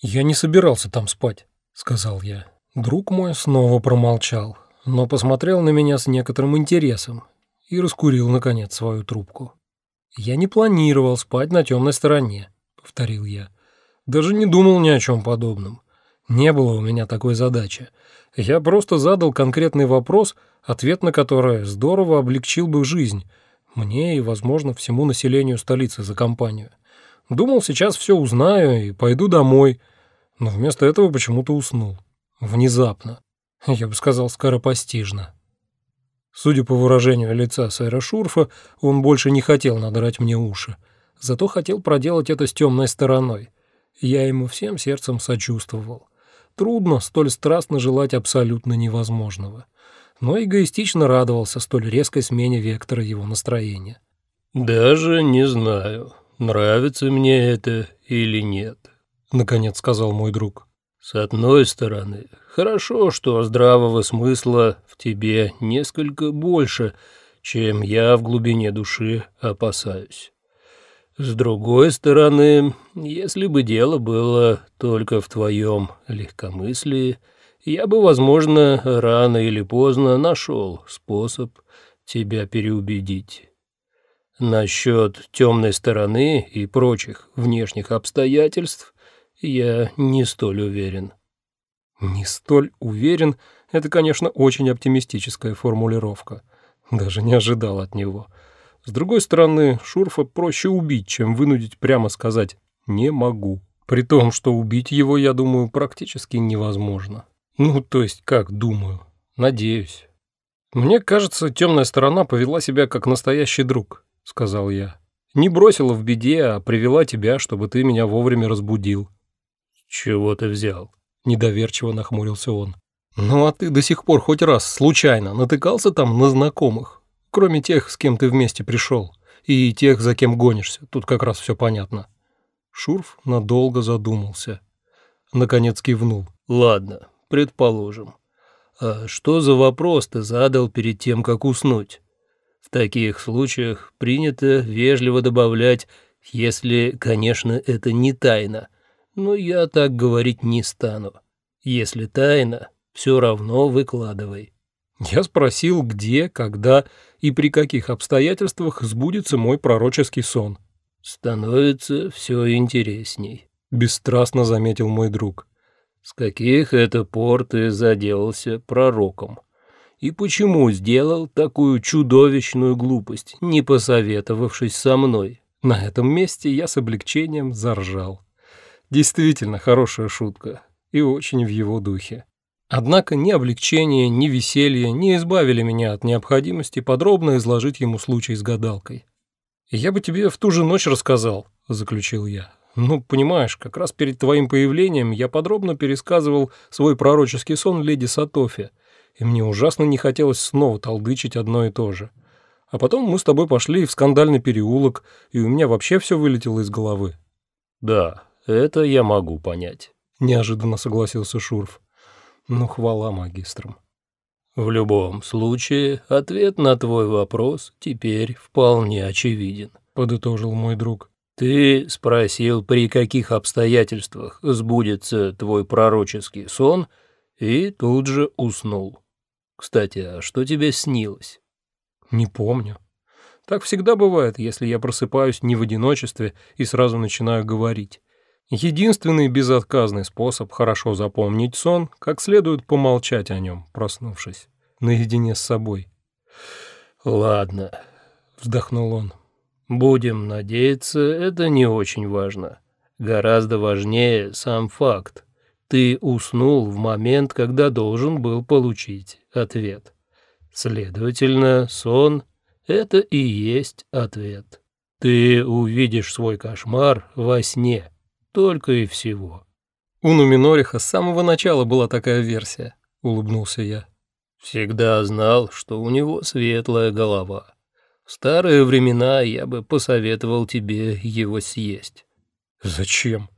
«Я не собирался там спать», — сказал я. Друг мой снова промолчал, но посмотрел на меня с некоторым интересом и раскурил, наконец, свою трубку. «Я не планировал спать на темной стороне», — повторил я. «Даже не думал ни о чем подобном. Не было у меня такой задачи. Я просто задал конкретный вопрос, ответ на который здорово облегчил бы жизнь мне и, возможно, всему населению столицы за компанию. Думал, сейчас все узнаю и пойду домой, но вместо этого почему-то уснул. Внезапно. Я бы сказал, скоропостижно. Судя по выражению лица сэра Шурфа, он больше не хотел надрать мне уши. Зато хотел проделать это с темной стороной. Я ему всем сердцем сочувствовал. Трудно столь страстно желать абсолютно невозможного. Но эгоистично радовался столь резкой смене вектора его настроения. «Даже не знаю, нравится мне это или нет», — наконец сказал мой друг. «С одной стороны, хорошо, что здравого смысла в тебе несколько больше, чем я в глубине души опасаюсь. С другой стороны, если бы дело было только в твоем легкомыслии, я бы, возможно, рано или поздно нашел способ тебя переубедить». Насчет темной стороны и прочих внешних обстоятельств я не столь уверен. Не столь уверен — это, конечно, очень оптимистическая формулировка. Даже не ожидал от него. С другой стороны, Шурфа проще убить, чем вынудить прямо сказать «не могу». При том, что убить его, я думаю, практически невозможно. Ну, то есть, как думаю? Надеюсь. Мне кажется, темная сторона повела себя как настоящий друг. — сказал я. «Не бросила в беде, а привела тебя, чтобы ты меня вовремя разбудил». «Чего ты взял?» — недоверчиво нахмурился он. «Ну а ты до сих пор хоть раз случайно натыкался там на знакомых, кроме тех, с кем ты вместе пришел, и тех, за кем гонишься, тут как раз все понятно». Шурф надолго задумался. Наконец кивнул. «Ладно, предположим. А что за вопрос ты задал перед тем, как уснуть?» В таких случаях принято вежливо добавлять, если, конечно, это не тайна, но я так говорить не стану. Если тайна, все равно выкладывай. Я спросил, где, когда и при каких обстоятельствах сбудется мой пророческий сон. Становится все интересней, бесстрастно заметил мой друг. С каких это пор ты заделался пророком? И почему сделал такую чудовищную глупость, не посоветовавшись со мной. На этом месте я с облегчением заржал. Действительно хорошая шутка и очень в его духе. Однако ни облегчение, ни веселье не избавили меня от необходимости подробно изложить ему случай с гадалкой. «Я бы тебе в ту же ночь рассказал», — заключил я. «Ну, понимаешь, как раз перед твоим появлением я подробно пересказывал свой пророческий сон леди Сатофе, и мне ужасно не хотелось снова толдычить одно и то же. А потом мы с тобой пошли в скандальный переулок, и у меня вообще все вылетело из головы». «Да, это я могу понять», — неожиданно согласился Шурф. «Ну, хвала магистрам». «В любом случае, ответ на твой вопрос теперь вполне очевиден», — подытожил мой друг. «Ты спросил, при каких обстоятельствах сбудется твой пророческий сон, и тут же уснул. Кстати, а что тебе снилось? Не помню. Так всегда бывает, если я просыпаюсь не в одиночестве и сразу начинаю говорить. Единственный безотказный способ хорошо запомнить сон, как следует помолчать о нем, проснувшись, наедине с собой. «Ладно», — вздохнул он. «Будем надеяться, это не очень важно. Гораздо важнее сам факт. Ты уснул в момент, когда должен был получить ответ. Следовательно, сон — это и есть ответ. Ты увидишь свой кошмар во сне, только и всего. У Нуминориха с самого начала была такая версия, — улыбнулся я. Всегда знал, что у него светлая голова. В старые времена я бы посоветовал тебе его съесть. Зачем?